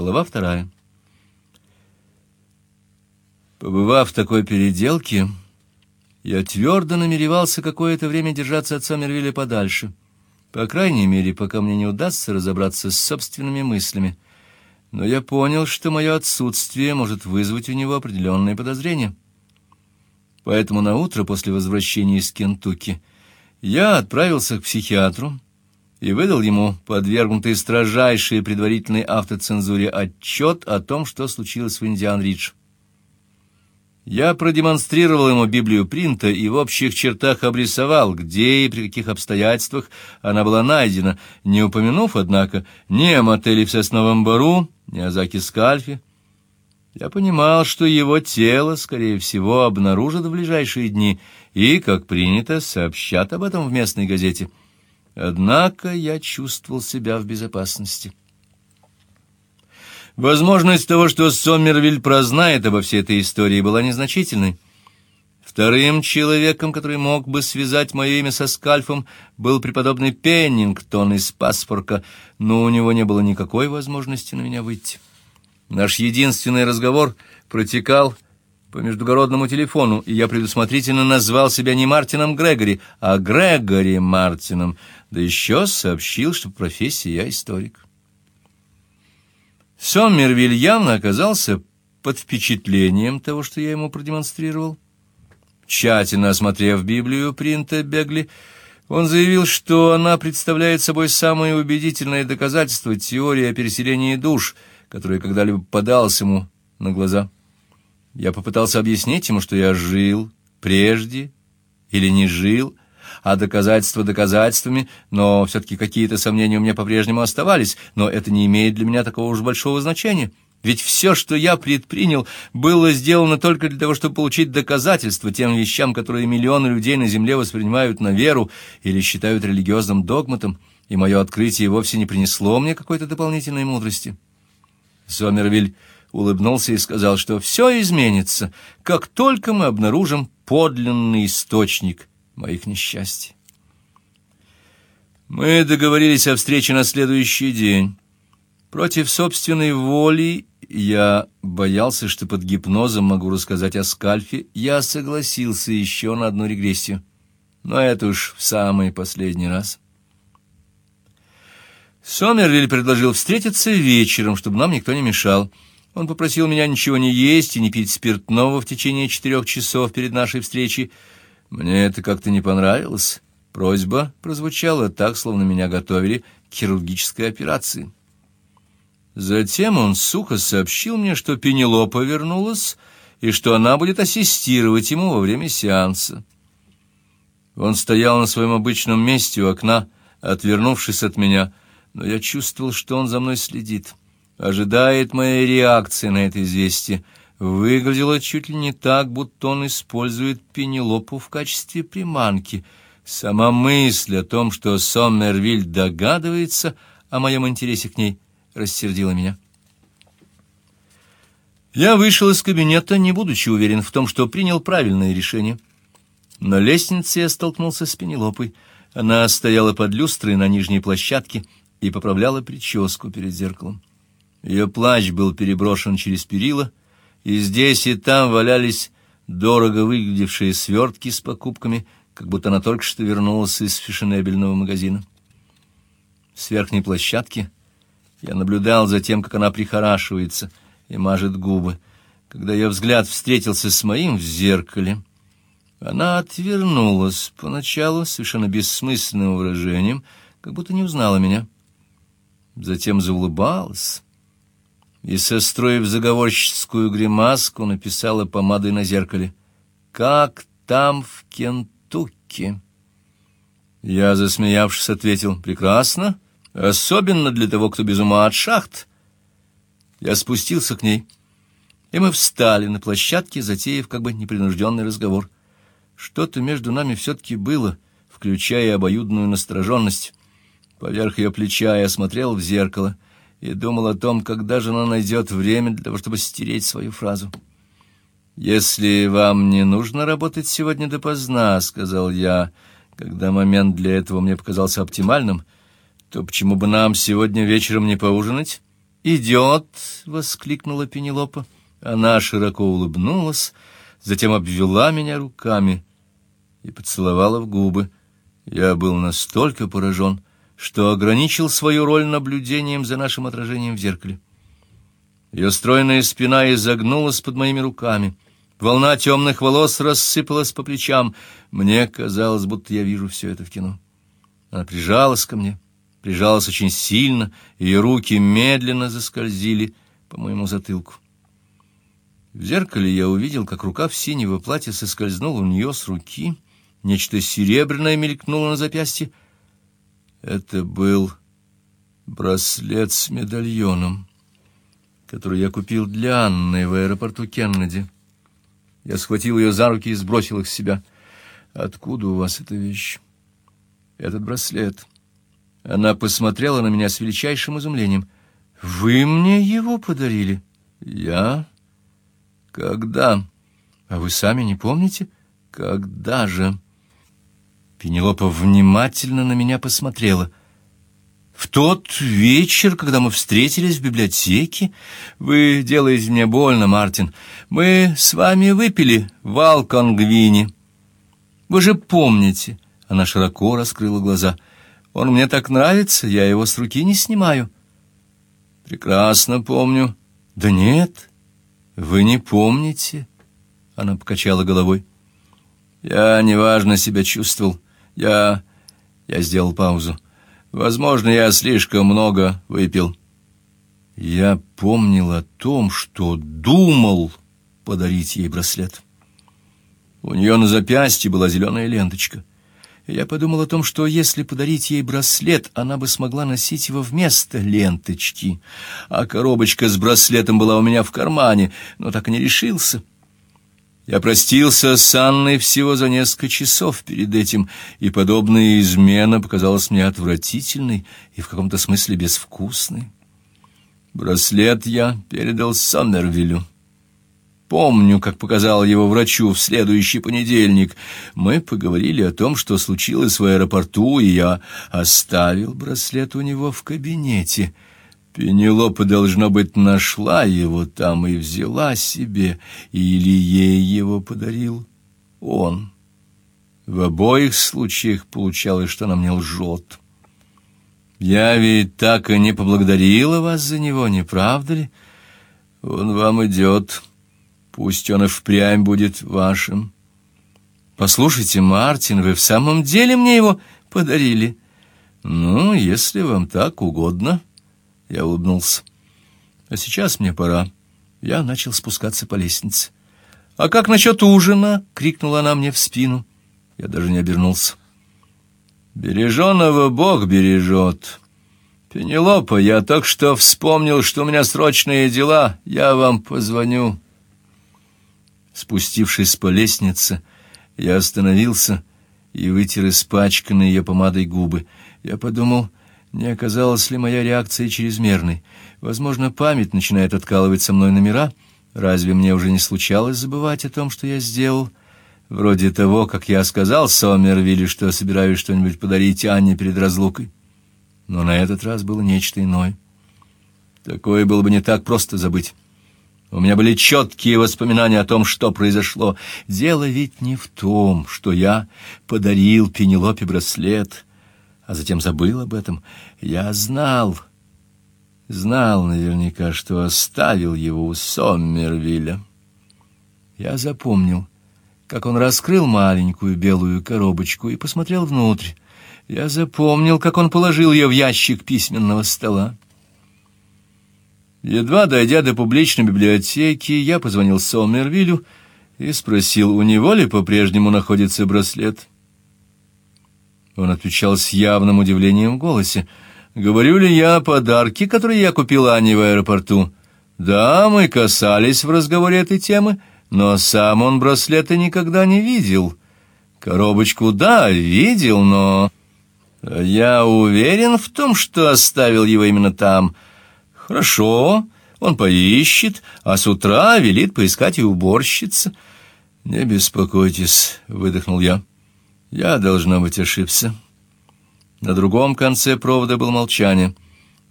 Глава вторая. Побывав в такой переделке, я твердо намеревался какое-то время держаться от Сомервилля подальше. По крайней мере, пока мне не удастся разобраться с собственными мыслями. Но я понял, что мое отсутствие может вызвать у него определенные подозрения. Поэтому на утро после возвращения из Кентукки я отправился к психиатру и выдал ему подвергнутый строжайшей предварительной автоцензуре отчет о том, что случилось в Индиан-Ридж. Я продемонстрировал ему Библию Принта и в общих чертах обрисовал, где и при каких обстоятельствах она была найдена, не упомянув, однако, ни о мотеле в Сосновом Бору, ни о Заке Скальфе. Я понимал, что его тело, скорее всего, обнаружат в ближайшие дни и, как принято, сообщат об этом в местной газете. Однако я чувствовал себя в безопасности. Возможность того, что Сомервиль прознает обо всей этой истории, была незначительной. Вторым человеком, который мог бы связать мое имя со Скальфом, был преподобный Пеннингтон из Паспорка, но у него не было никакой возможности на меня выйти. Наш единственный разговор протекал по междугородному телефону, и я предусмотрительно назвал себя не Мартином Грегори, а Грегори Мартином, да еще сообщил, что в профессии я историк. Соммервиль явно оказался под впечатлением того, что я ему продемонстрировал. Тщательно осмотрев Библию принта Бегли, он заявил, что она представляет собой самое убедительное доказательство теории о переселении душ, которое когда-либо подалось ему на глаза. Я попытался объяснить ему, что я жил прежде или не жил, а доказательства доказательствами, но все-таки какие-то сомнения у меня по-прежнему оставались, но это не имеет для меня такого уж большого значения. Ведь все, что я предпринял, было сделано только для того, чтобы получить доказательства тем вещам, которые миллионы людей на земле воспринимают на веру или считают религиозным догматом, и мое открытие вовсе не принесло мне какой-то дополнительной мудрости. Сомервиль улыбнулся и сказал, что все изменится, как только мы обнаружим подлинный источник моих несчастий. Мы договорились о встрече на следующий день. Против собственной воли я боялся, что под гипнозом могу рассказать о скальфе. Я согласился еще на одну регрессию. Но это уж в самый последний раз. Сомервиль предложил встретиться вечером, чтобы нам никто не мешал. Он попросил меня ничего не есть и не пить спиртного в течение четырех часов перед нашей встречей, мне это как-то не понравилось. Просьба прозвучала так, словно меня готовили к хирургической операции. Затем он сухо сообщил мне, что Пенелопа вернулась и что она будет ассистировать ему во время сеанса. Он стоял на своем обычном месте у окна, отвернувшись от меня, но я чувствовал, что он за мной следит, ожидает моей реакции на это известие — выглядело чуть ли не так, будто он использует Пенелопу в качестве приманки. Сама мысль о том, что Соммервиль догадывается о моем интересе к ней, рассердила меня. Я вышел из кабинета, не будучи уверен в том, что принял правильное решение. На лестнице я столкнулся с Пенелопой. Она стояла под люстрой на нижней площадке и поправляла прическу перед зеркалом. Ее плащ был переброшен через перила, и здесь и там валялись дорого выглядевшие свертки с покупками, как будто она только что вернулась из фешенебельного магазина. С верхней площадки я наблюдал за тем, как она прихорашивается и мажет губы. Когда ее взгляд встретился с моим в зеркале, она отвернулась поначалу совершенно бессмысленным выражением, как будто не узнала меня. Затем заулыбалась и, состроив заговорщическую гримаску, написала помадой на зеркале «Как там в Кентукки?» Я, засмеявшись, ответил «Прекрасно, особенно для того, кто без ума от шахт». Я спустился к ней, и мы встали на площадке, затеяв как бы непринужденный разговор. Что-то между нами все-таки было, включая обоюдную настороженность. Поверх ее плеча я смотрел в зеркало — и думал о том, когда же она найдет время для того, чтобы стереть свою фразу. «Если вам не нужно работать сегодня допоздна», — сказал я, когда момент для этого мне показался оптимальным, то почему бы нам сегодня вечером не поужинать? идет!» — воскликнула Пенелопа. Она широко улыбнулась, затем обвела меня руками и поцеловала в губы. Я был настолько поражен, что ограничил свою роль наблюдением за нашим отражением в зеркале. Ее стройная спина изогнулась под моими руками. Волна темных волос рассыпалась по плечам. Мне казалось, будто я вижу все это в кино. Она прижалась ко мне, прижалась очень сильно, ее руки медленно заскользили по моему затылку. В зеркале я увидел, как рукав синего платья соскользнула у нее с руки, нечто серебряное мелькнуло на запястье. Это был браслет с медальоном, который я купил для Анны в аэропорту Кеннеди. Я схватил ее за руки и сбросил их с себя. Откуда у вас эта вещь? Этот браслет. Она посмотрела на меня с величайшим изумлением. Вы мне его подарили? Я когда? А вы сами не помните? Когда же? Пенелопа внимательно на меня посмотрела. В тот вечер, когда мы встретились в библиотеке, вы делаете мне больно, Мартин. Мы с вами выпили в Алконгвине. Вы же помните? Она широко раскрыла глаза. Он мне так нравится, я его с руки не снимаю. Прекрасно помню. Да нет, вы не помните? Она покачала головой. Я неважно себя чувствовал. Я я сделал паузу. Возможно, я слишком много выпил. Я помнил о том, что думал подарить ей браслет. У нее на запястье была зеленая ленточка. Я подумал о том, что если подарить ей браслет, она бы смогла носить его вместо ленточки. А коробочка с браслетом была у меня в кармане, но так и не решился. Я простился с Анной всего за несколько часов перед этим, и подобная измена показалась мне отвратительной и в каком-то смысле безвкусной. Браслет я передал Сомервилю. Помню, как показал его врачу в следующий понедельник. Мы поговорили о том, что случилось в аэропорту, и я оставил браслет у него в кабинете. Пенелопа, должно быть, нашла его там и взяла себе, или ей его подарил он. В обоих случаях получалось, что она мне лжет. Я ведь так и не поблагодарила вас за него, не правда ли? Он вам идет. Пусть он и впрямь будет вашим. Послушайте, Мартин, вы в самом деле мне его подарили? Ну, если вам так угодно, я улыбнулся. А сейчас мне пора. Я начал спускаться по лестнице. А как насчет ужина? крикнула она мне в спину. Я даже не обернулся. Береженого Бог бережет. Пенелопа, я только что вспомнил, что у меня срочные дела. Я вам позвоню. Спустившись по лестнице, я остановился и вытер испачканные ее помадой губы. Я подумал, не оказалась ли моя реакция чрезмерной. Возможно, память начинает откалывать со мной номера. Разве мне уже не случалось забывать о том, что я сделал? Вроде того, как я сказал Сомервилле, что собираюсь что-нибудь подарить Анне перед разлукой. Но на этот раз было нечто иное. Такое было бы не так просто забыть. У меня были четкие воспоминания о том, что произошло. Дело ведь не в том, что я подарил Пенелопе браслет, а затем забыл об этом. Я знал, знал наверняка, что оставил его у Соммервилля. Я запомнил, как он раскрыл маленькую белую коробочку и посмотрел внутрь. Я запомнил, как он положил ее в ящик письменного стола. Едва дойдя до публичной библиотеки, я позвонил Сомервилю и спросил, у него ли по-прежнему находится браслет. Он отвечал с явным удивлением в голосе. «Говорю ли я о подарке, который я купил Ане в аэропорту?» «Да, мы касались в разговоре этой темы, но сам он браслета никогда не видел. Коробочку, да, видел, но...» «Я уверен в том, что оставил его именно там». Хорошо, он поищет, а с утра велит поискать и уборщица. Не беспокойтесь, выдохнул я. Я должна быть ошибся. На другом конце провода было молчание.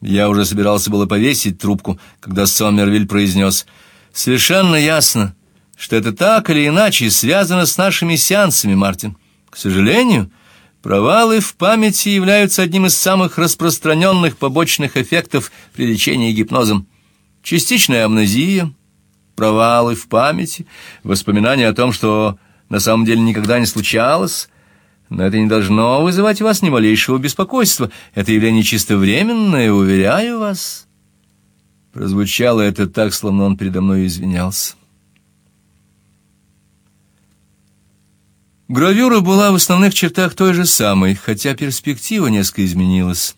Я уже собирался было повесить трубку, когда Сомервиль произнес «Совершенно ясно, что это так или иначе связано с нашими сеансами, Мартин. К сожалению, провалы в памяти являются одним из самых распространенных побочных эффектов при лечении гипнозом. Частичная амнезия, провалы в памяти, воспоминания о том, что на самом деле никогда не случалось — но это не должно вызывать у вас ни малейшего беспокойства. Это явление чисто временное, уверяю вас. Прозвучало это так, словно он передо мной извинялся. Гравюра была в основных чертах той же самой, хотя перспектива несколько изменилась.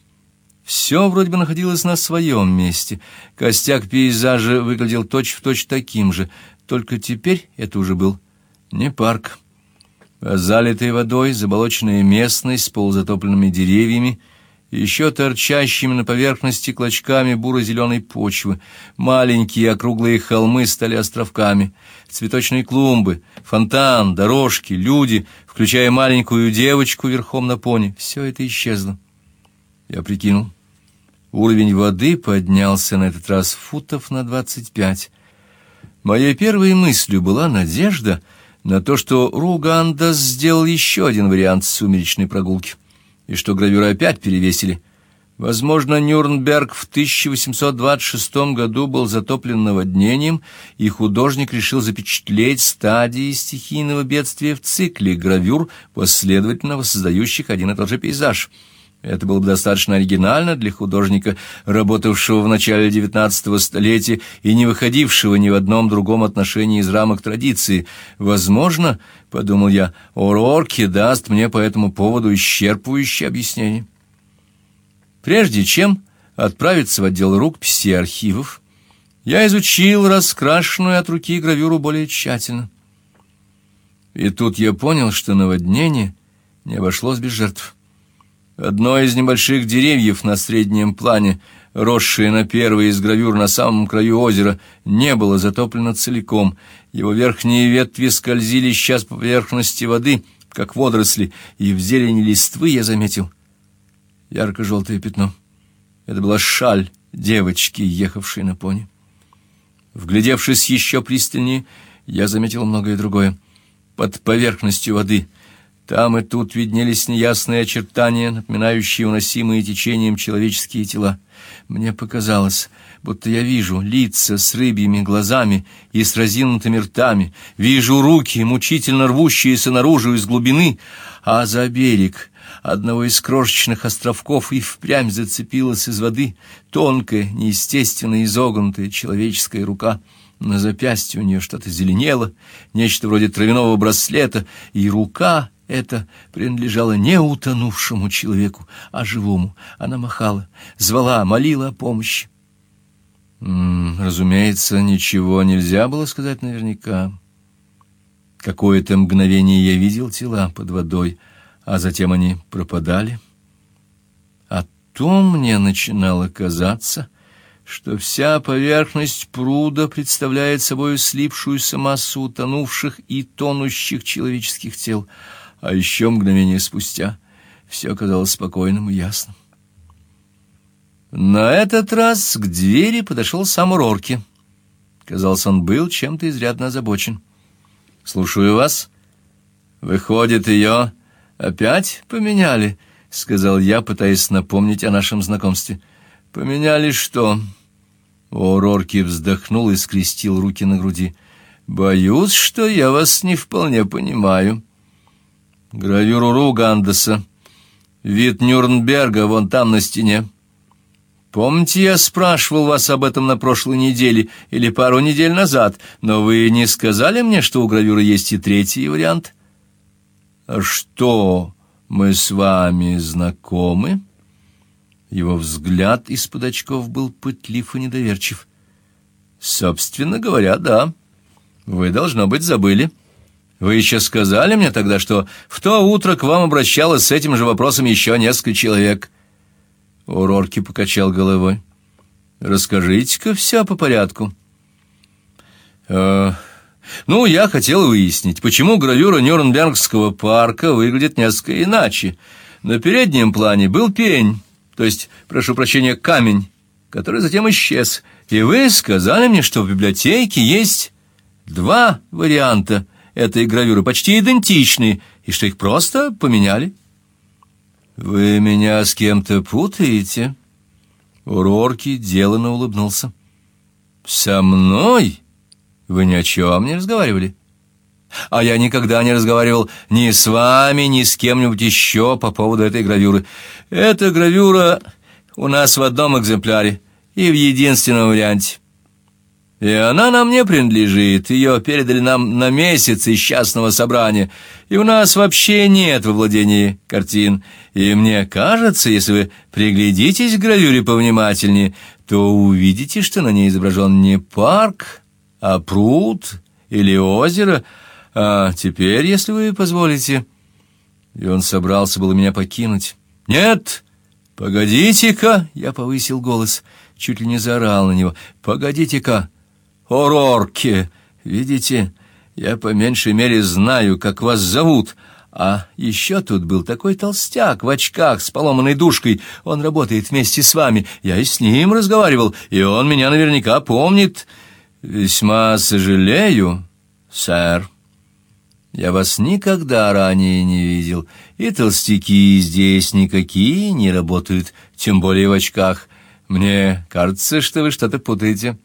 Все вроде бы находилось на своем месте. Костяк пейзажа выглядел точь-в-точь точь таким же, только теперь это уже был не парк, залитой водой заболоченная местность с полузатопленными деревьями, еще торчащими на поверхности клочками буро-зеленой почвы. Маленькие округлые холмы стали островками. Цветочные клумбы, фонтан, дорожки, люди, включая маленькую девочку верхом на пони. Все это исчезло. Я прикинул. Уровень воды поднялся на этот раз футов на двадцать пять. Моей первой мыслью была надежда — на то, что Ругандас сделал еще один вариант сумеречной прогулки, и что гравюры опять перевесили. Возможно, Нюрнберг в 1826 году был затоплен наводнением, и художник решил запечатлеть стадии стихийного бедствия в цикле гравюр, последовательно воссоздающих один и тот же пейзаж — это было бы достаточно оригинально для художника, работавшего в начале XIX столетия и не выходившего ни в одном другом отношении из рамок традиции. Возможно, — подумал я, — Орорки даст мне по этому поводу исчерпывающее объяснение. Прежде чем отправиться в отдел рукописи и архивов, я изучил раскрашенную от руки гравюру более тщательно. И тут я понял, что наводнение не обошлось без жертв. Одно из небольших деревьев на среднем плане, росшее на первой из гравюр на самом краю озера, не было затоплено целиком. Его верхние ветви скользили сейчас по поверхности воды, как водоросли, и в зелени листвы я заметил ярко-желтое пятно. Это была шаль девочки, ехавшей на пони. Вглядевшись еще пристальнее, я заметил многое другое. Под поверхностью воды — там и тут виднелись неясные очертания, напоминающие уносимые течением человеческие тела. Мне показалось, будто я вижу лица с рыбьими глазами и с разинутыми ртами, вижу руки, мучительно рвущиеся наружу из глубины, а за берег одного из крошечных островков и впрямь зацепилась из воды тонкая, неестественно изогнутая человеческая рука — на запястье у нее что-то зеленело, нечто вроде травяного браслета, и рука эта принадлежала не утонувшему человеку, а живому. Она махала, звала, молила о помощи. -м, разумеется, ничего нельзя было сказать наверняка. Какое-то мгновение я видел тела под водой, а затем они пропадали. А то мне начинало казаться, что вся поверхность пруда представляет собой слипшуюся массу утонувших и тонущих человеческих тел, а еще мгновение спустя все оказалось спокойным и ясным. На этот раз к двери подошел сам Рорки. Казалось, он был чем-то изрядно озабочен. «Слушаю вас. Выходит, ее опять поменяли?» — сказал я, пытаясь напомнить о нашем знакомстве. «Поменяли что?» Орорки вздохнул и скрестил руки на груди. «Боюсь, что я вас не вполне понимаю». «Гравюру Ругандеса. Вид Нюрнберга вон там на стене. Помните, я спрашивал вас об этом на прошлой неделе или пару недель назад, но вы не сказали мне, что у гравюры есть и третий вариант?» «А что, мы с вами знакомы?» Его взгляд из-под очков был пытлив и недоверчив. «Собственно говоря, да. Вы, должно быть, забыли. Вы еще сказали мне тогда, что в то утро к вам обращалось с этим же вопросом еще несколько человек». Урорки покачал головой. «Расскажите-ка все по порядку». «Э, «Ну, я хотел выяснить, почему гравюра Нюрнбергского парка выглядит несколько иначе. На переднем плане был пень» то есть, прошу прощения, камень, который затем исчез. И вы сказали мне, что в библиотеке есть два варианта этой гравюры, почти идентичные, и что их просто поменяли. Вы меня с кем-то путаете? Урорки деланно улыбнулся. Со мной? Вы ни о чем не разговаривали? А я никогда не разговаривал ни с вами, ни с кем-нибудь еще по поводу этой гравюры. Эта гравюра у нас в одном экземпляре и в единственном варианте. И она нам не принадлежит, ее передали нам на месяц из частного собрания, и у нас вообще нет во владении картин. И мне кажется, если вы приглядитесь к гравюре повнимательнее, то увидите, что на ней изображен не парк, а пруд или озеро. А теперь, если вы позволите... И он собрался было меня покинуть. «Нет! Погодите-ка!» — я повысил голос, чуть ли не заорал на него. «Погодите-ка! Орорке! Видите, я по меньшей мере знаю, как вас зовут!» А еще тут был такой толстяк в очках с поломанной душкой. Он работает вместе с вами. Я и с ним разговаривал, и он меня наверняка помнит. Весьма сожалею, сэр. Я вас никогда ранее не видел, и толстяки здесь никакие не работают, тем более в очках. Мне кажется, что вы что-то путаете.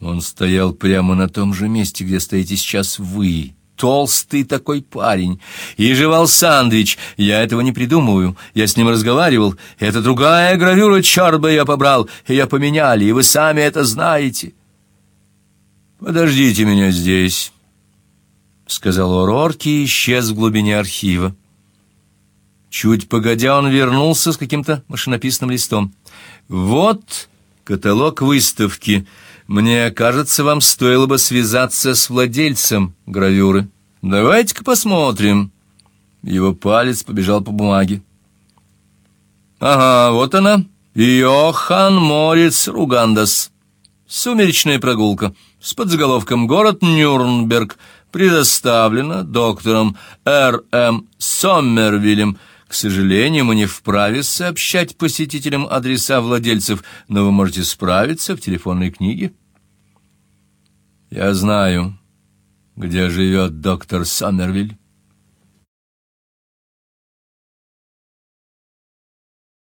Он стоял прямо на том же месте, где стоите сейчас вы толстый такой парень, и жевал сандвич. Я этого не придумываю. Я с ним разговаривал. Это другая гравюра, черт бы я побрал. Ее поменяли, и вы сами это знаете. «Подождите меня здесь», — сказал Орорки и исчез в глубине архива. Чуть погодя он вернулся с каким-то машинописным листом. «Вот каталог выставки». Мне кажется, вам стоило бы связаться с владельцем гравюры. Давайте-ка посмотрим. Его палец побежал по бумаге. Ага, вот она. Йохан Морец Ругандас. Сумеречная прогулка с подзаголовком «Город Нюрнберг» предоставлена доктором Р.М. Соммервиллем к сожалению, мы не вправе сообщать посетителям адреса владельцев, но вы можете справиться в телефонной книге. Я знаю, где живет доктор Саммервиль.